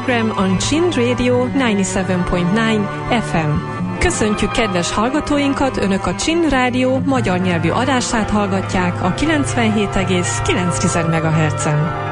Program on Chind Radio 97.9 FM. Köszöntjük kedves hallgatóinkat, Önök a Csin Rádió magyar nyelvű adását hallgatják a 97,9 MHz-en.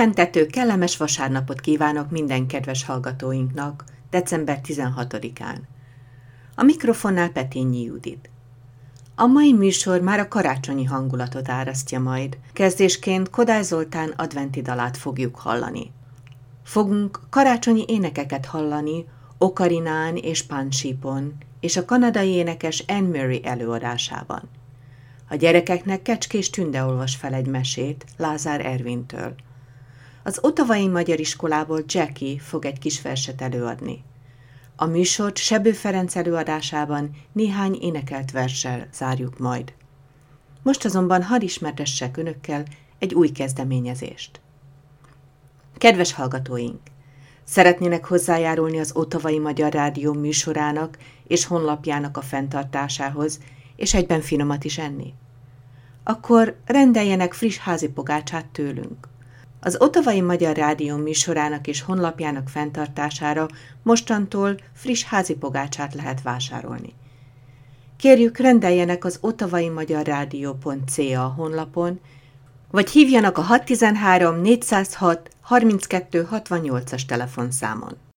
Pihentető, kellemes vasárnapot kívánok minden kedves hallgatóinknak december 16-án. A mikrofonnál Petényi Judit. A mai műsor már a karácsonyi hangulatot árasztja majd. Kezdésként Kodály Zoltán adventi dalát fogjuk hallani. Fogunk karácsonyi énekeket hallani Okarinán és Pansípon, és a kanadai énekes Anne Murray előadásában. A gyerekeknek Kecskés Tünde olvas fel egy mesét Lázár Ervintől – az Otavai Magyar Iskolából Jackie fog egy kis verset előadni. A műsort Sebő Ferenc előadásában néhány énekelt verssel zárjuk majd. Most azonban hadd ismertessek önökkel egy új kezdeményezést. Kedves hallgatóink! Szeretnének hozzájárulni az Otavai Magyar Rádió műsorának és honlapjának a fenntartásához, és egyben finomat is enni? Akkor rendeljenek friss házi pogácsát tőlünk. Az Otavai Magyar Rádió műsorának és honlapjának fenntartására mostantól friss házi pogácsát lehet vásárolni. kérjük rendeljenek az otavai-magyar-rádió.ca honlapon, vagy hívjanak a 613 406 32 68-as telefonszámon.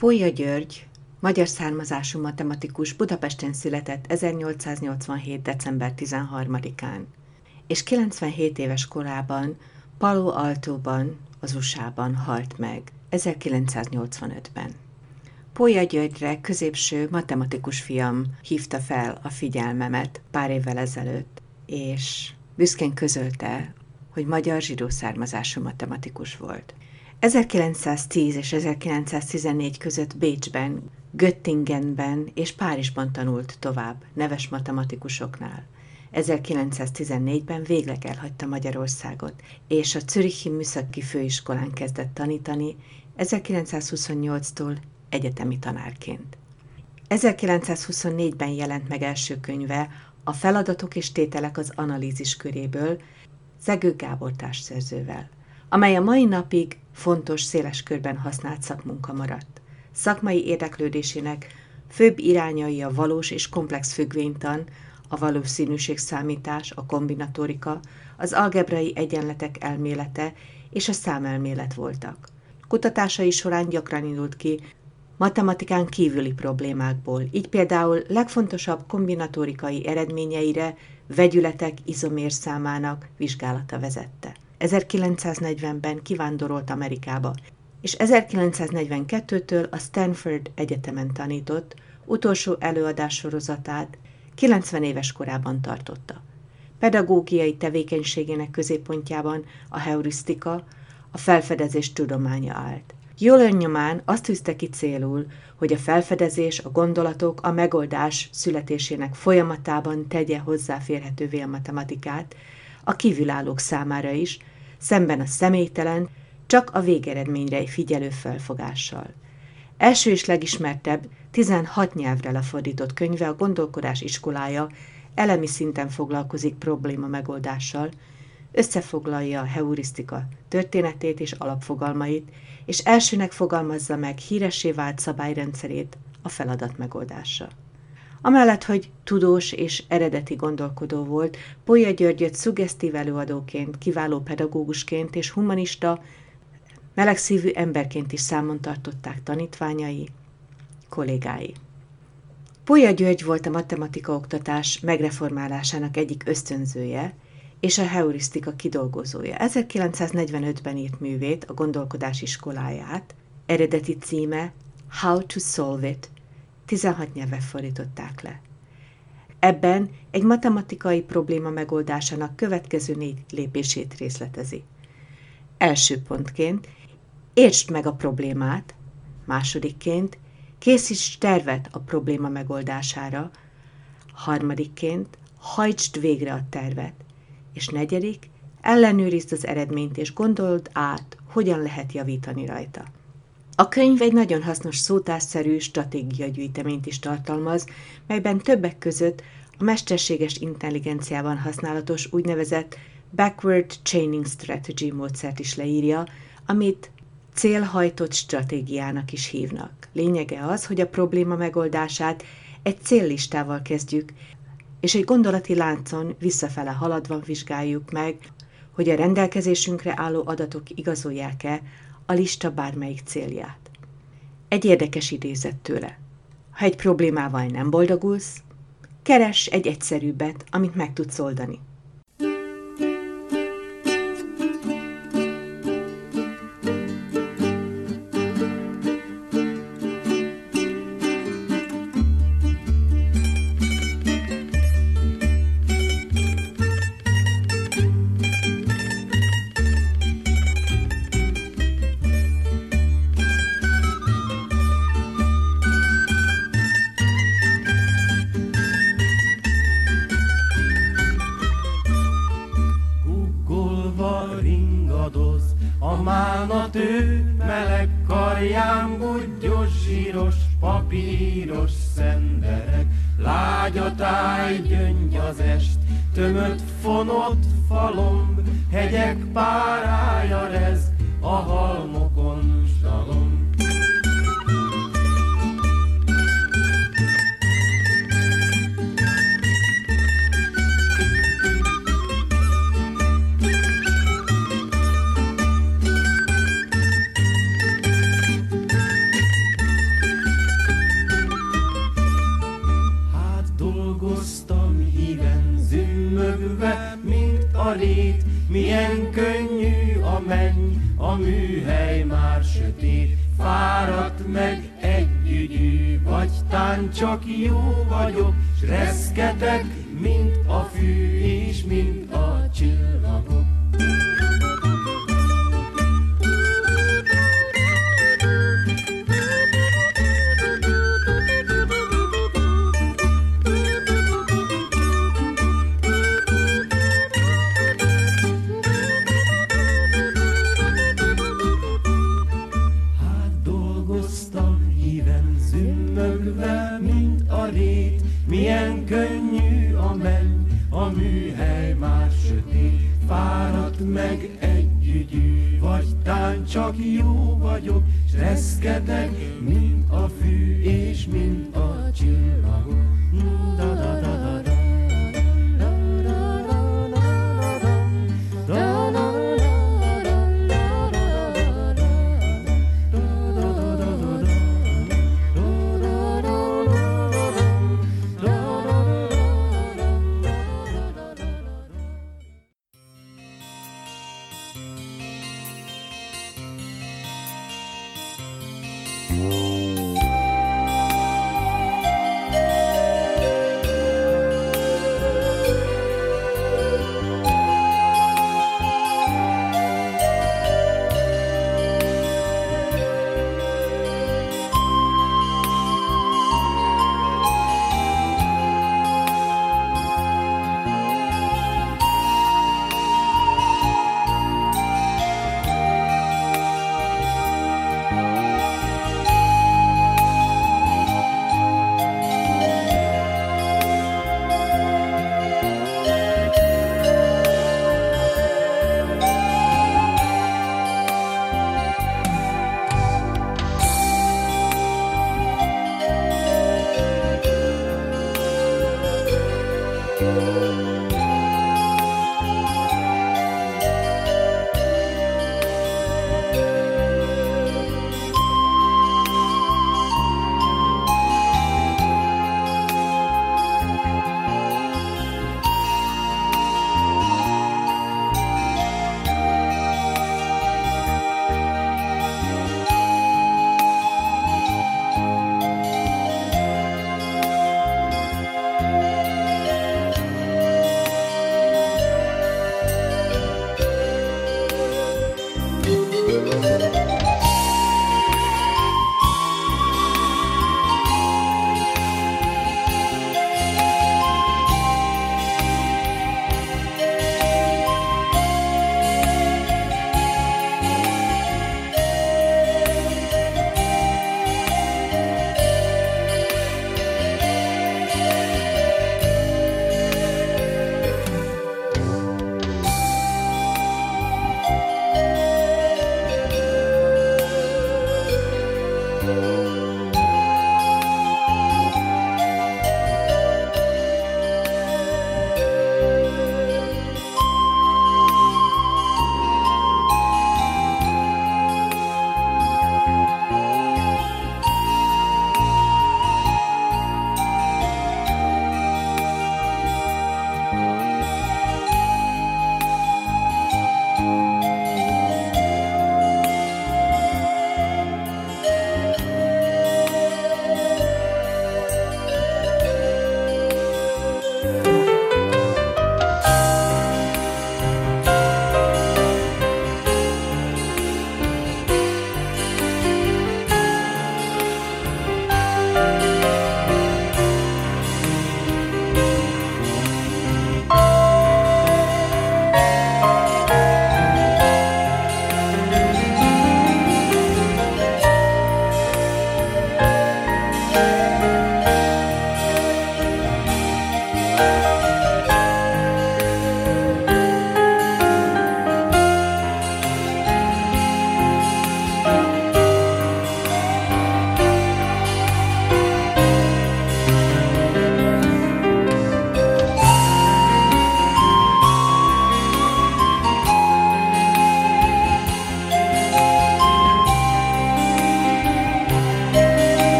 Pólya György, magyar származású matematikus Budapesten született 1887. december 13-án, és 97 éves korában Palo Altóban, az USA-ban halt meg 1985-ben. Pólya Györgyre középső matematikus fiam hívta fel a figyelmemet pár évvel ezelőtt, és büszkén közölte, hogy magyar zsidó származású matematikus volt. 1910 és 1914 között Bécsben, Göttingenben és Párizsban tanult tovább, neves matematikusoknál. 1914-ben végleg elhagyta Magyarországot, és a Zürichi Műszaki Főiskolán kezdett tanítani, 1928-tól egyetemi tanárként. 1924-ben jelent meg első könyve a Feladatok és tételek az analízis köréből, Zegő Gábor társszerzővel, amely a mai napig fontos, széles körben használt szakmunka maradt. Szakmai érdeklődésének főbb irányai a valós és komplex függvénytan, a valószínűségszámítás, a kombinatorika, az algebrai egyenletek elmélete és a számelmélet voltak. Kutatásai során gyakran indult ki matematikán kívüli problémákból, így például legfontosabb kombinatorikai eredményeire vegyületek izomérszámának vizsgálata vezette. 1940-ben kivándorolt Amerikába, és 1942-től a Stanford Egyetemen tanított, utolsó előadás sorozatát 90 éves korában tartotta. Pedagógiai tevékenységének középpontjában a heurisztika, a felfedezés tudománya állt. Jól nyomán azt tűzte ki célul, hogy a felfedezés, a gondolatok, a megoldás születésének folyamatában tegye hozzáférhetővé a matematikát, a kívülállók számára is, szemben a személytelen, csak a végeredményre figyelő felfogással. Első és legismertebb, 16 nyelvre lefordított könyve a Gondolkodás iskolája elemi szinten foglalkozik probléma megoldással, összefoglalja a heurisztika történetét és alapfogalmait, és elsőnek fogalmazza meg híresé vált szabályrendszerét a feladat megoldása. Amellett, hogy tudós és eredeti gondolkodó volt, Polya Györgyöt szuggesztív előadóként, kiváló pedagógusként és humanista, melegszívű emberként is számon tartották tanítványai, kollégái. Polya György volt a matematika oktatás megreformálásának egyik ösztönzője, és a heurisztika kidolgozója. 1945-ben írt művét, a gondolkodás iskoláját, eredeti címe How to Solve It, 16 nyelven fordították le. Ebben egy matematikai probléma megoldásának következő négy lépését részletezi. Első pontként értsd meg a problémát, másodikként készíts tervet a probléma megoldására, harmadikként hajtsd végre a tervet, és negyedik, ellenőrizd az eredményt és gondold át, hogyan lehet javítani rajta. A könyv egy nagyon hasznos szótárszerű stratégiagyűjteményt is tartalmaz, melyben többek között a mesterséges intelligenciában használatos úgynevezett Backward Chaining Strategy módszert is leírja, amit célhajtott stratégiának is hívnak. Lényege az, hogy a probléma megoldását egy céllistával kezdjük, és egy gondolati láncon visszafele haladva vizsgáljuk meg, hogy a rendelkezésünkre álló adatok igazolják-e a lista bármelyik célját. Egy érdekes idézet tőle. Ha egy problémával nem boldogulsz, keres egy egyszerűbbet, amit meg tudsz oldani. körbe, mint a lét, milyen könnyű a menny, a műhely már sötét, fáradt meg együgyű, vagy tán csak jó vagyok, s reszketek, mint a fű.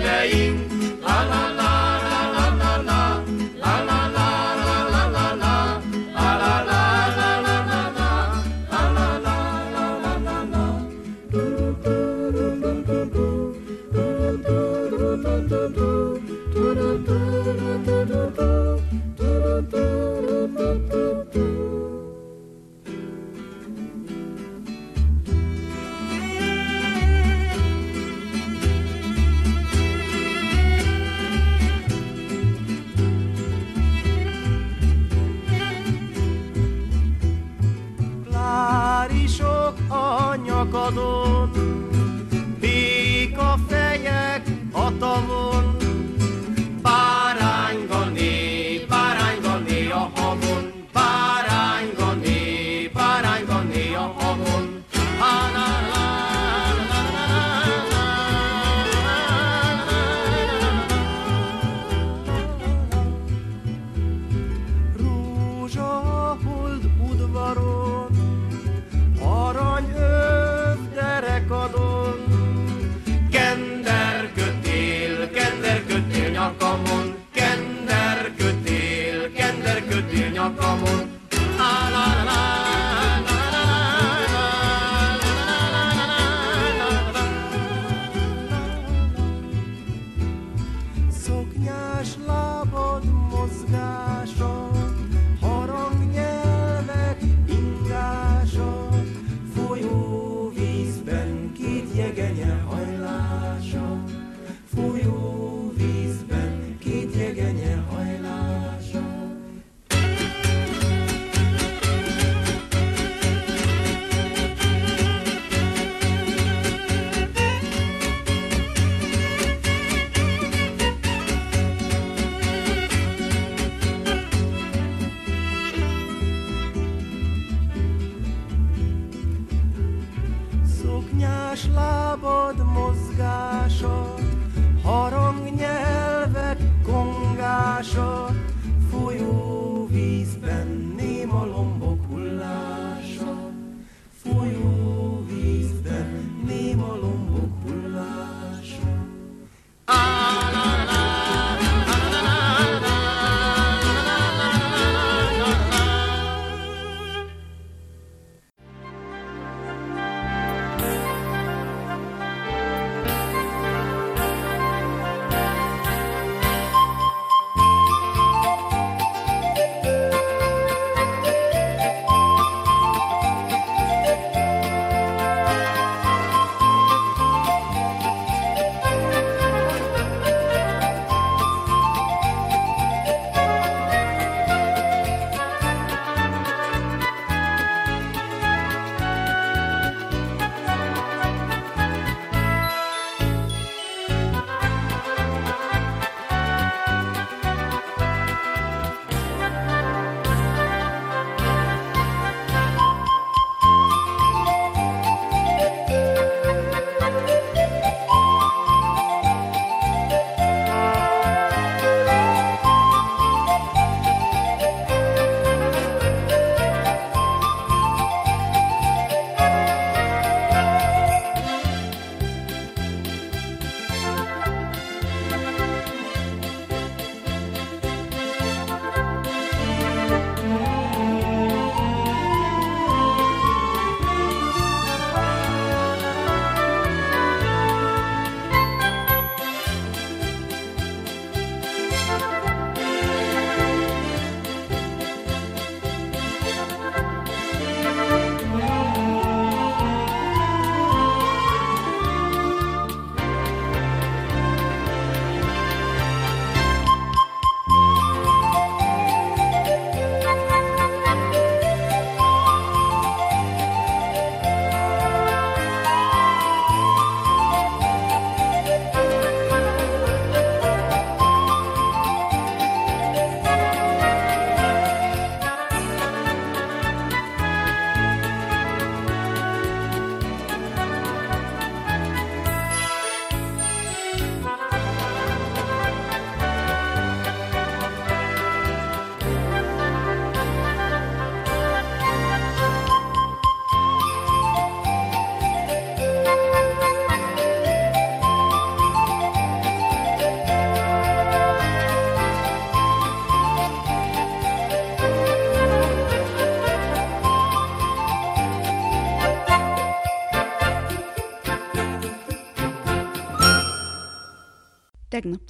נעים, לה לה לה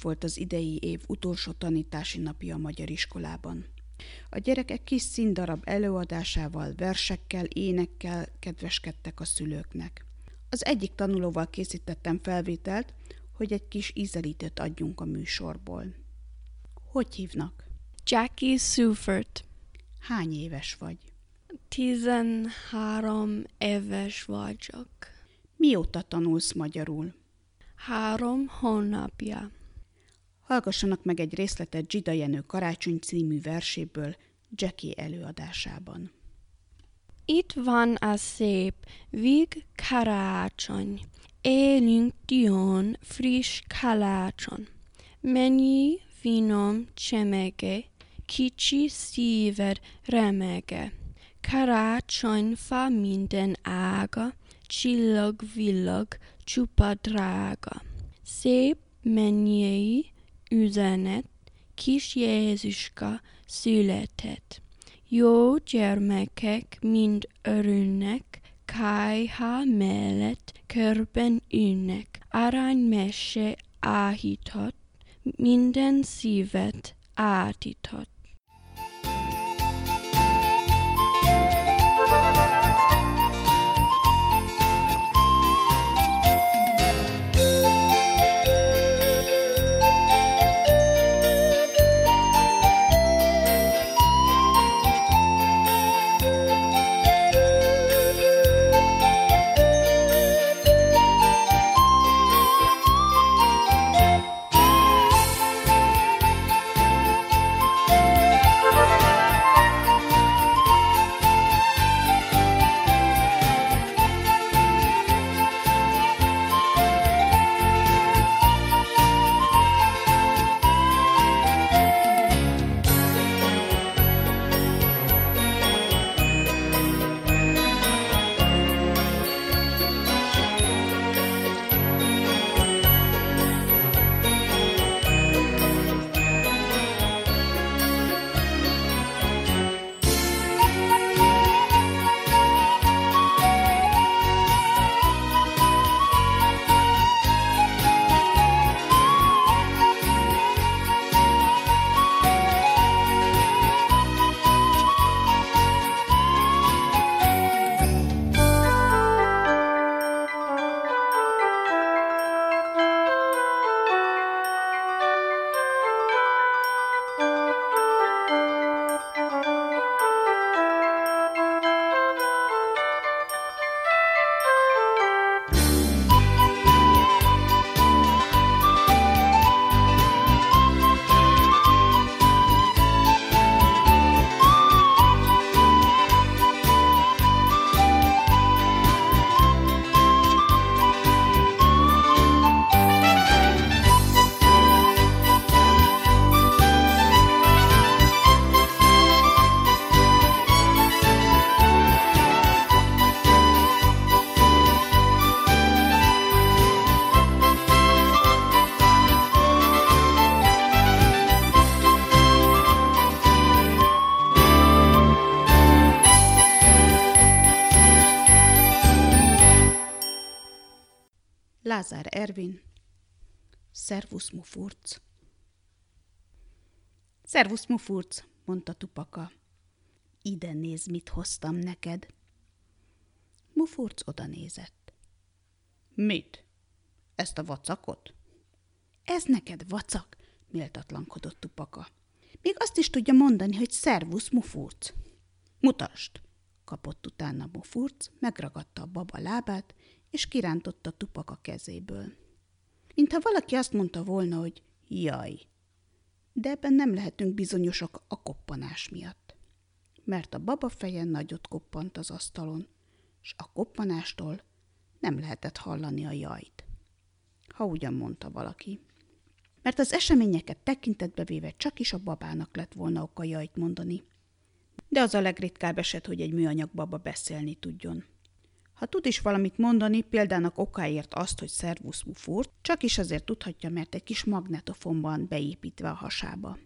volt az idei év utolsó tanítási napja a magyar iskolában. A gyerekek kis színdarab előadásával, versekkel, énekkel kedveskedtek a szülőknek. Az egyik tanulóval készítettem felvételt, hogy egy kis ízelítőt adjunk a műsorból. Hogy hívnak? Jackie Sufert. Hány éves vagy? Tizenhárom éves vagyok. Mióta tanulsz magyarul? Három hónapja. Hallgassanak meg egy részletet Gida Jenő Karácsony című verséből Jackie előadásában. Itt van a szép, vig karácsony. Élünk Dion friss kalácson. Mennyi finom csemege, kicsi szíved remege. Karácsonyfa minden ága, csillag-villag, csupa drága. Szép mennyei üzenet, kis Jézuska született. Jó gyermekek mind örülnek, kájha mellett körben ülnek. Aranymese áhított, minden szívet átított. Lázár Ervin, Szervusz Mufurc. Szervusz Mufurc, mondta Tupaka. Ide néz, mit hoztam neked. Mufurc oda nézett. Mit? Ezt a vacakot? Ez neked vacak, méltatlankodott Tupaka. Még azt is tudja mondani, hogy szervusz Mufurc. Mutasd, kapott utána Mufurc, megragadta a baba lábát, és kirántotta tupak a kezéből. Mintha valaki azt mondta volna, hogy jaj. De ebben nem lehetünk bizonyosak a koppanás miatt. Mert a baba feje nagyot koppant az asztalon, és a koppanástól nem lehetett hallani a jajt. Ha ugyan mondta valaki. Mert az eseményeket tekintetbe véve csak is a babának lett volna oka jajt mondani. De az a legritkább eset, hogy egy műanyag baba beszélni tudjon. Ha tud is valamit mondani, példának okáért azt, hogy szervusz mufurt, csak is azért tudhatja, mert egy kis magnetofon beépítve a hasába.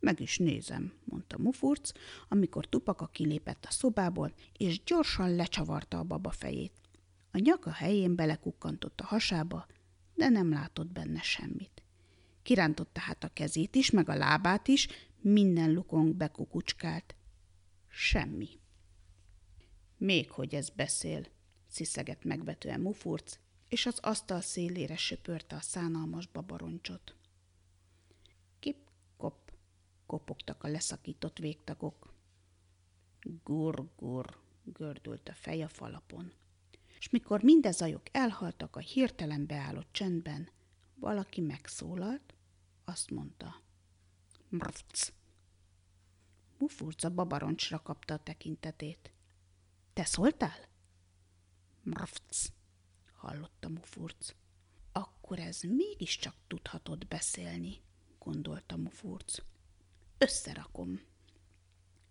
Meg is nézem, mondta Mufurc, amikor Tupaka kilépett a szobából, és gyorsan lecsavarta a baba fejét. A nyaka helyén belekukkantott a hasába, de nem látott benne semmit. Kirántotta hát a kezét is, meg a lábát is, minden lukon bekukucskált. Semmi. Még hogy ez beszél, sziszegett megvetően mufurc, és az asztal szélére söpörte a szánalmas babaroncsot. Kip-kop, kopogtak a leszakított végtagok. Gur-gur, gördült a fej a falapon. És mikor mindez ajok elhaltak a hirtelen beállott csendben, valaki megszólalt, azt mondta. Mrvc. Mufurca babaroncsra kapta a tekintetét. Te szóltál? Mrvc, hallotta Mufurc. Akkor ez mégiscsak tudhatod beszélni, gondolta Mufurc. Összerakom.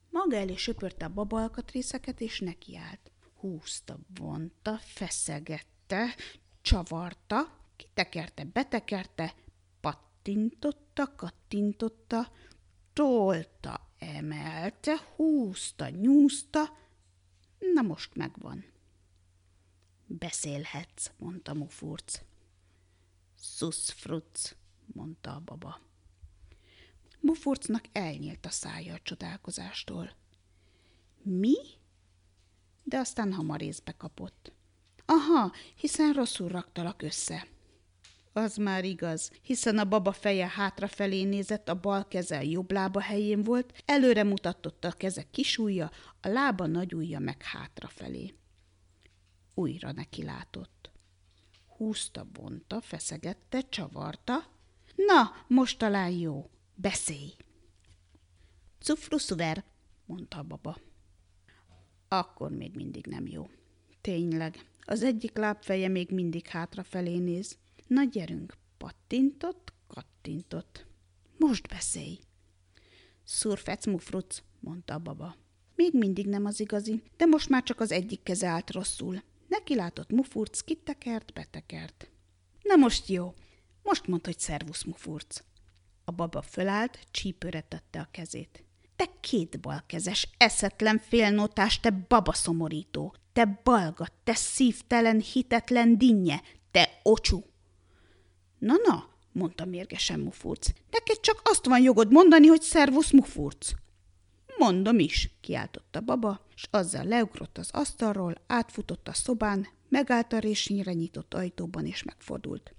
Maga elé söpörte a babalkatrészeket, és nekiállt. Húzta, vonta, feszegette, csavarta, kitekerte, betekerte, pattintotta, kattintotta, tolta, emelte, húzta, nyúzta, na most megvan. Beszélhetsz, mondta Mufurc. Szuszfruc, mondta a baba. Mufurcnak elnyílt a szája a csodálkozástól. Mi? De aztán hamar észbe kapott. Aha, hiszen rosszul raktalak össze. Az már igaz, hiszen a baba feje hátrafelé nézett, a bal keze a jobb lába helyén volt, előre mutatott a keze kisújja, a lába nagyújja meg hátrafelé. Újra neki látott. Húzta, bonta, feszegette, csavarta. Na, most talán jó. Beszélj! Cufruszuver, mondta a baba. Akkor még mindig nem jó. Tényleg, az egyik lábfeje még mindig hátrafelé néz. Na gyerünk, pattintott, kattintott. Most beszélj! Szurfec mufruc, mondta a baba. Még mindig nem az igazi, de most már csak az egyik keze állt rosszul. Neki látott mufurc, kitekert, betekert. Na most jó, most mondd, hogy szervusz, mufurc. A baba fölállt, csípőre tette a kezét. Te két balkezes, eszetlen félnotás, te babaszomorító, te balga, te szívtelen, hitetlen dinnye, te ocsú. Na-na, mondta mérgesen Mufurc, neked csak azt van jogod mondani, hogy szervusz Mufurc. Mondom is, kiáltotta baba, és azzal leugrott az asztalról, átfutott a szobán, megállt a résnyire nyitott ajtóban, és megfordult.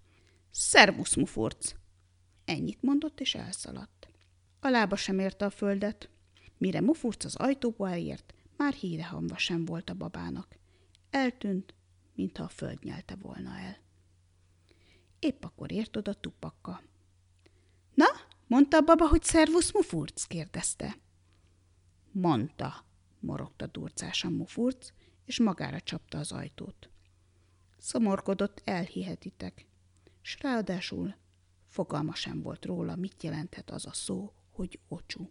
Szervusz, Mufurc! Ennyit mondott, és elszaladt. A lába sem érte a földet. Mire Mufurc az ajtóba elért, már hírehamva sem volt a babának. Eltűnt, mintha a föld nyelte volna el. Épp akkor ért oda tupakka. Na, mondta a baba, hogy szervusz, Mufurc? kérdezte. Mondta, morogta durcásan Mufurc, és magára csapta az ajtót. Szomorkodott, elhihetitek, s ráadásul fogalma sem volt róla, mit jelenthet az a szó, hogy ocsú.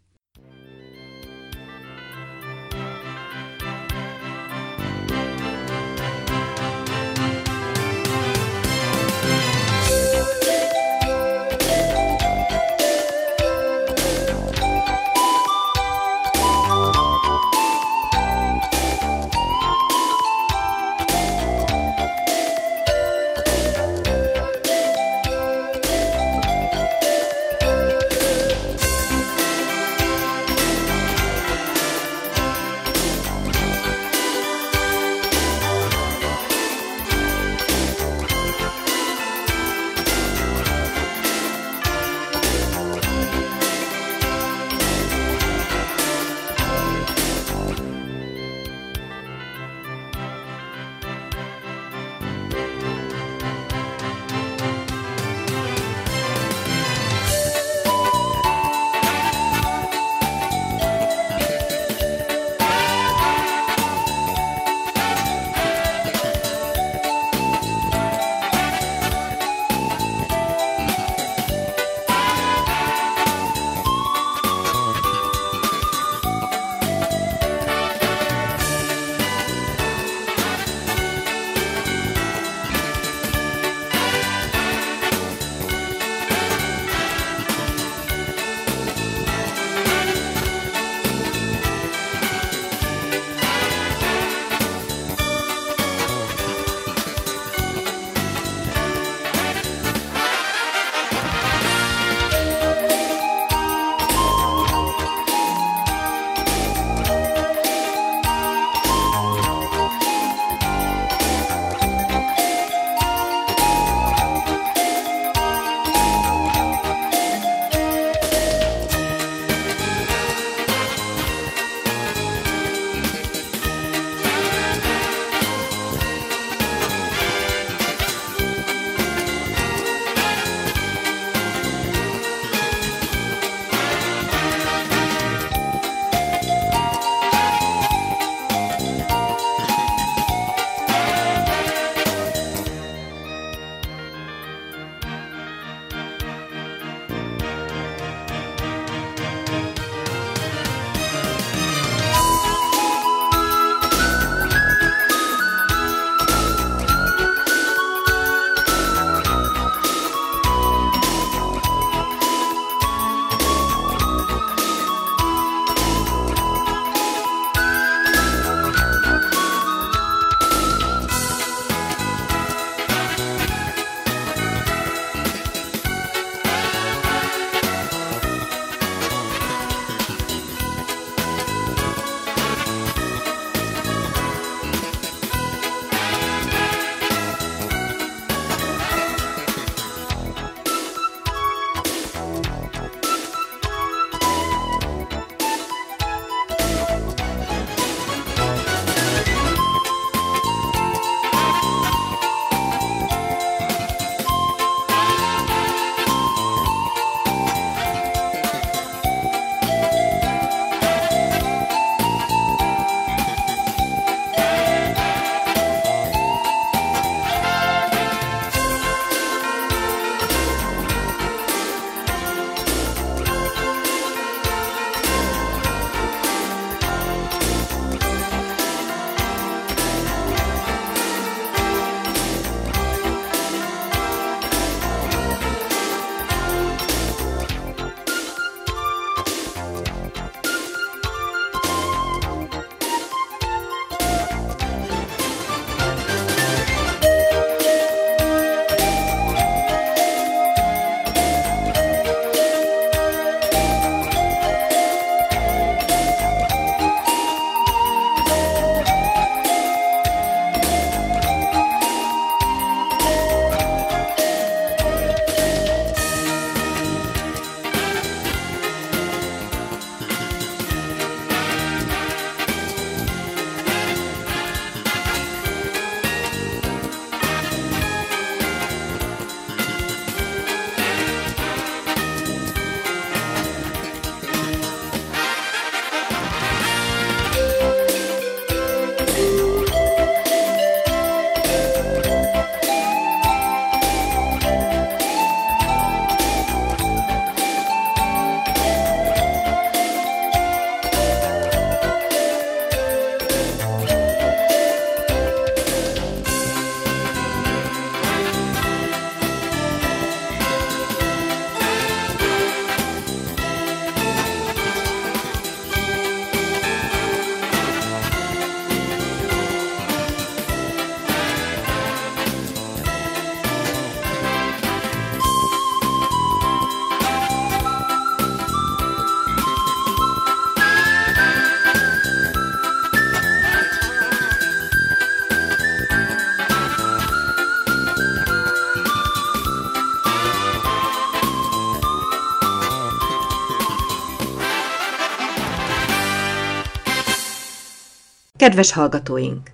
Kedves hallgatóink!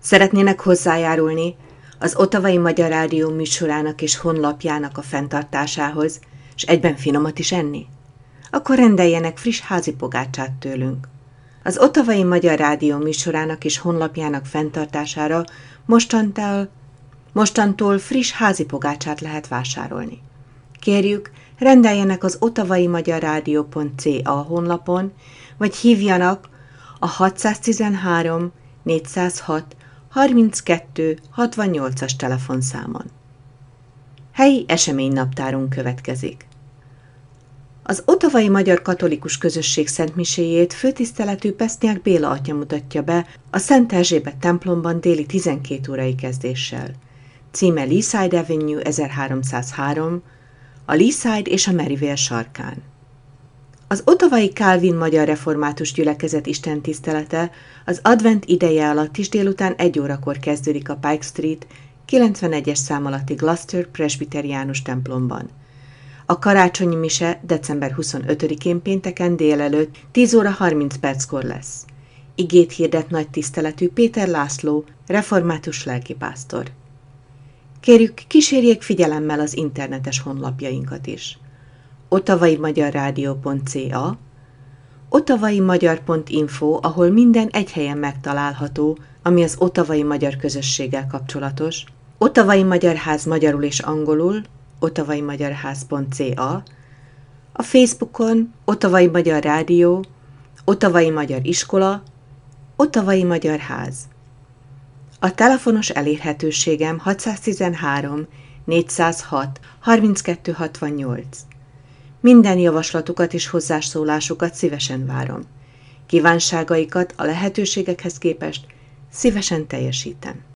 Szeretnének hozzájárulni az Otavai Magyar Rádió műsorának és honlapjának a fenntartásához, és egyben finomat is enni? Akkor rendeljenek friss házi pogácsát tőlünk. Az Otavai Magyar Rádió műsorának és honlapjának fenntartására mostantól, mostantól friss házi pogácsát lehet vásárolni. Kérjük, rendeljenek az otavai magyar rádió.ca honlapon, vagy hívjanak a 613 406 32 68-as telefonszámon. Helyi eseménynaptárunk következik. Az Otavai Magyar Katolikus Közösség Szentmiséjét főtiszteletű Pesznyák Béla atya mutatja be a Szent Erzsébet templomban déli 12 órai kezdéssel. Címe Leaside Avenue 1303, a Leaside és a Merivale sarkán. Az Otavai Calvin Magyar Református Gyülekezet Isten tisztelete az advent ideje alatt is délután egy órakor kezdődik a Pike Street 91-es szám alatti Gloucester Presbyteriánus templomban. A karácsonyi mise december 25-én pénteken délelőtt 10 óra 30 perckor lesz. Igét hirdet nagy tiszteletű Péter László, református lelkipásztor. Kérjük, kísérjék figyelemmel az internetes honlapjainkat is. otavaimagyarrádió.ca otavaimagyar.info, ahol minden egy helyen megtalálható, ami az otavai magyar közösséggel kapcsolatos, Otavai Magyar Ház magyarul és angolul, otavaimagyarház.ca, a Facebookon Otavai Magyar Rádió, Otavai Magyar Iskola, Otavai Magyar Ház. A telefonos elérhetőségem 613 406 3268. Minden javaslatukat és hozzászólásukat szívesen várom. Kívánságaikat a lehetőségekhez képest szívesen teljesítem.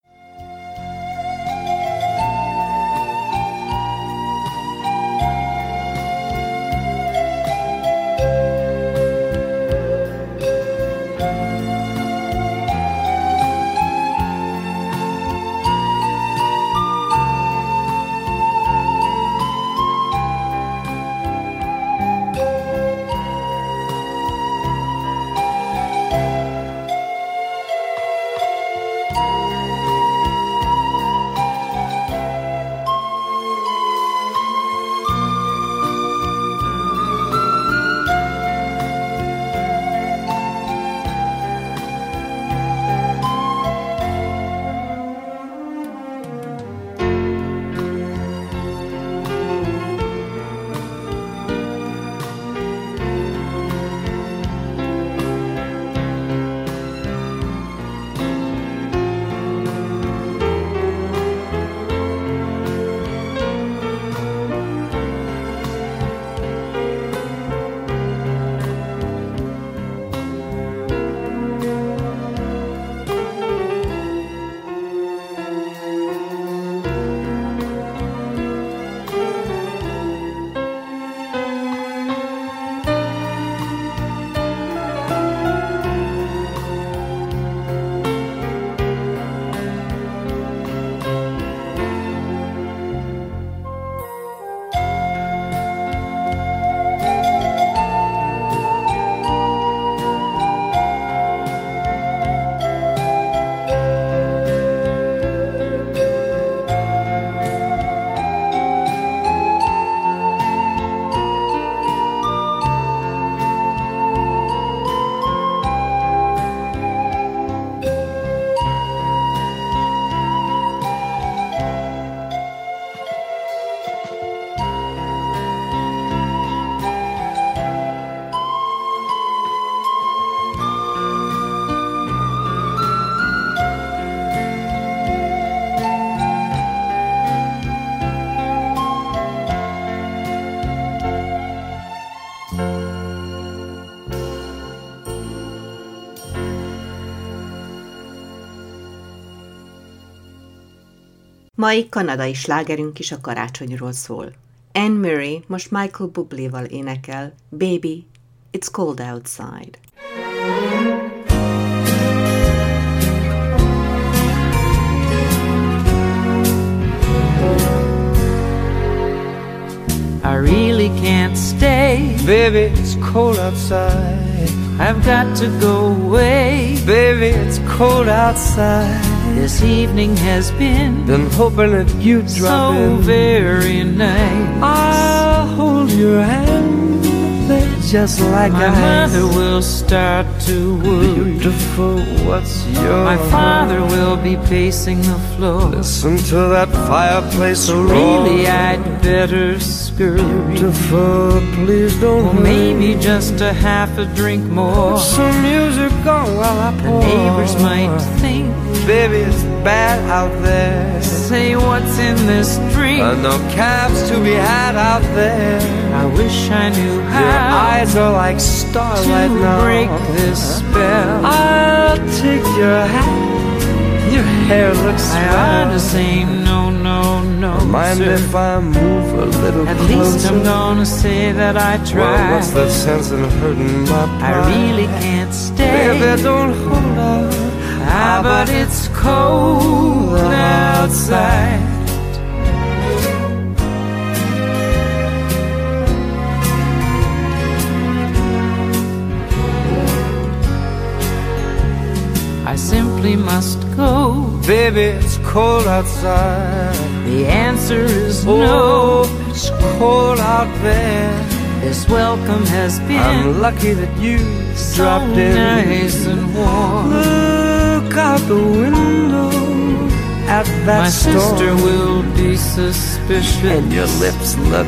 Mai kanadai slágerünk is a karácsonyról szól. Anne Murray most Michael Bublé-val énekel Baby, It's Cold Outside. I really can't stay. Baby, it's cold outside. I've got to go away. Baby, it's cold outside. This evening has been Been hoping that you'd drop so in. very nice. I'll hold your hand, just like My ice. mother will start to worry. Beautiful, what's your My father will be pacing the floor. Listen to that fireplace roar. really, I'd better scurry. Beautiful, please don't Or maybe just a half a drink more. Put some music on while I pour The neighbors might think, Baby, bad out there. say what's in this drink. Uh, no cabs to be had out there. I wish I knew Your how eyes are like starlight to now. break this spell. I'll take your hat. Your hair looks I ought to say no, no, no, Mind sir. if I move a little At closer? least I'm gonna say that I Well, tried. what's the sense in hurting my pride? I really can't stay. Baby, don't hold out. Ah, but it's cold outside. I simply must go. Baby, it's cold outside. The answer is Oh, no. it's cold out there. This welcome has been I'm lucky that you so dropped in. nice and warm. Look out the window at that My storm. sister will be suspicious. and your lips look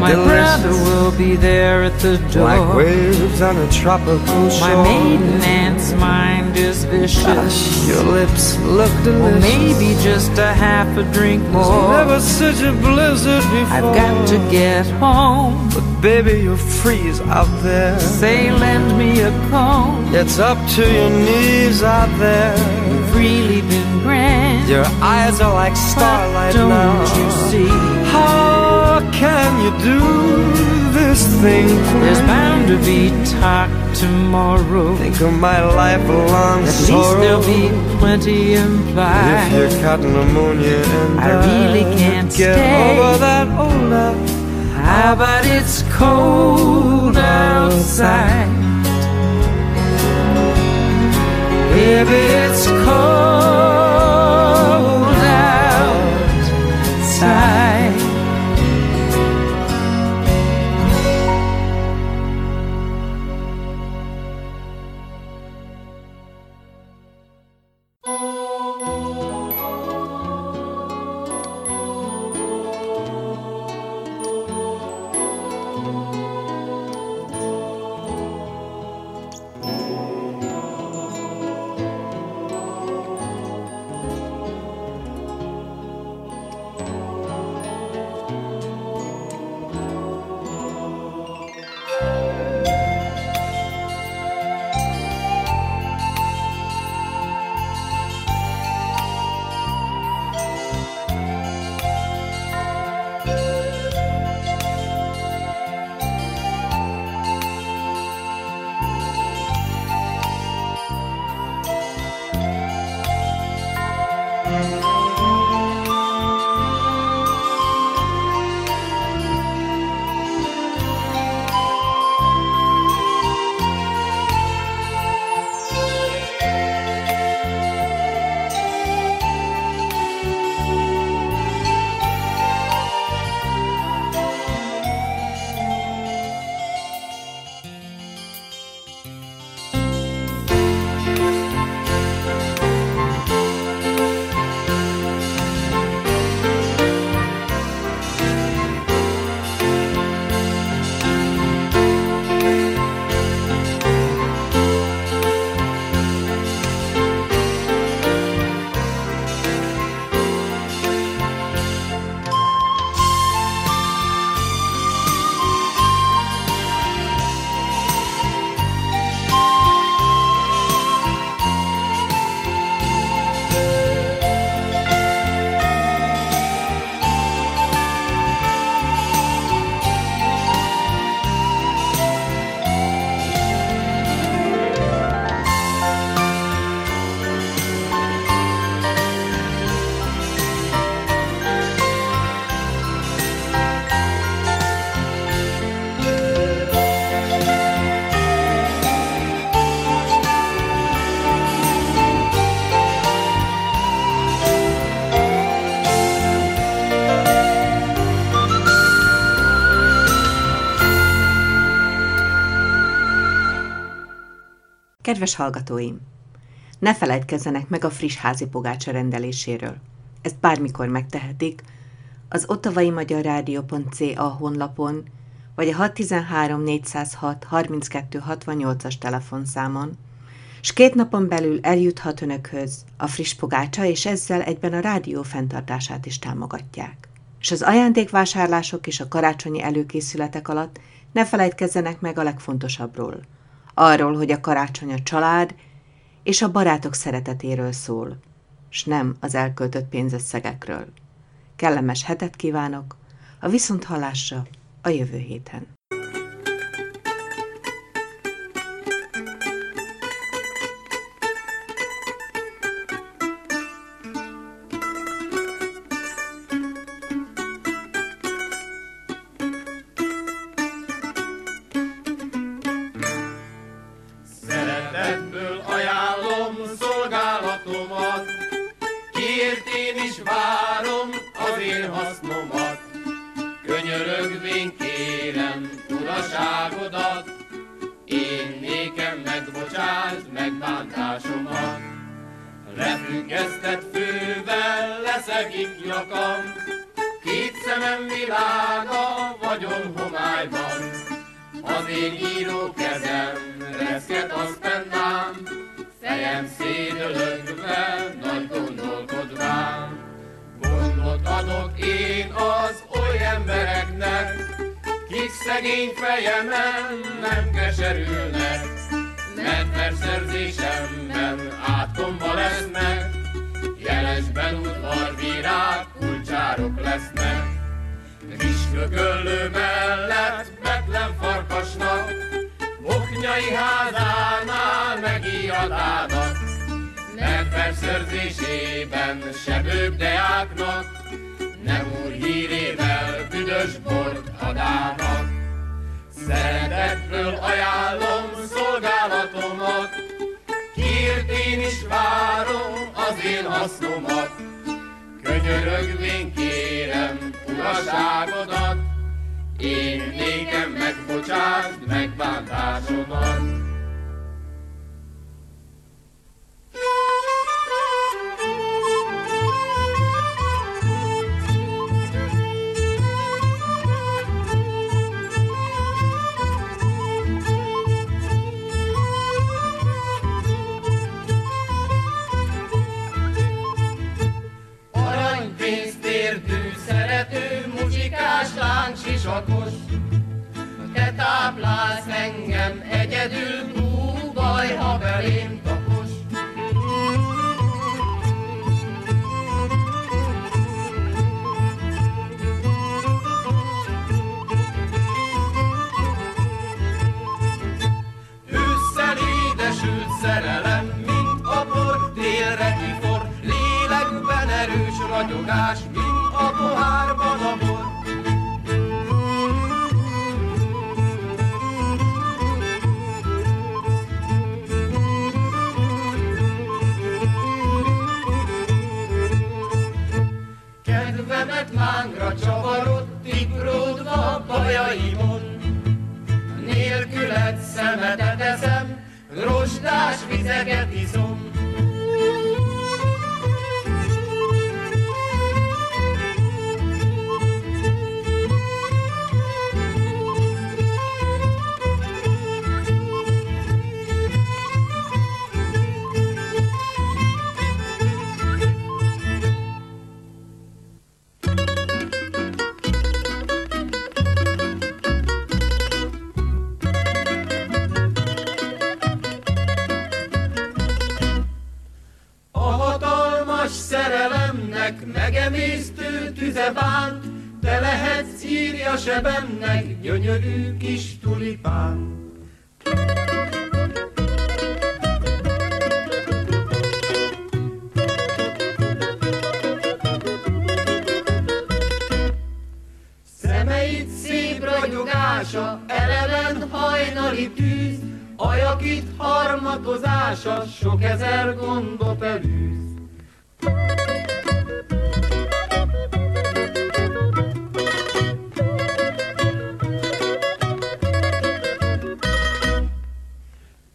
My delicious. brother will be there at the door. like waves on a tropical shore. My maiden aunt's mind is vicious. Gosh, your lips look Or delicious. maybe just a half a drink more. There's never such a blizzard before. I've got to get home. But baby, you'll freeze out there. Say, lend me a comb. It's up to your knees out there. You've really been grand. Your eyes are like starlight but Don't now. you see? How can you do this thing There's bound to be talk tomorrow. Think of my life lifelong At least there'll be plenty implied. If implied. you caught in pneumonia and I really can't get stay. over that old love. Ah, but it's cold outside. Baby, it's cold outside. Kedves hallgatóim! Ne feledkezzenek meg a friss házi pogácsa rendeléséről. Ezt bármikor megtehetik az ottavai magyar rádió.ca honlapon, vagy a 613 406 32 68-as telefonszámon, és két napon belül eljuthat önökhöz a friss pogácsa, és ezzel egyben a rádió fenntartását is támogatják. És az ajándékvásárlások és a karácsonyi előkészületek alatt ne felejtkezzenek meg a legfontosabbról. Arról, hogy a karácsony a család és a barátok szeretetéről szól, s nem az elköltött pénzösszegekről. Kellemes hetet kívánok, a viszonthallásra a jövő héten. Sebemnek, gyönyörű kis tulipán. Szemeid szép ragyogása, eleven hajnali tűz, ajakit harmatozása, sok ezer gondot elűz.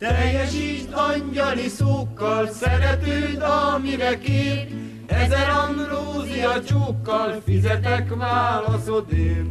Teljesítsd angyali szókkal, szeretőd, amire kér, Ezer andrózia csókkal fizetek válaszodért.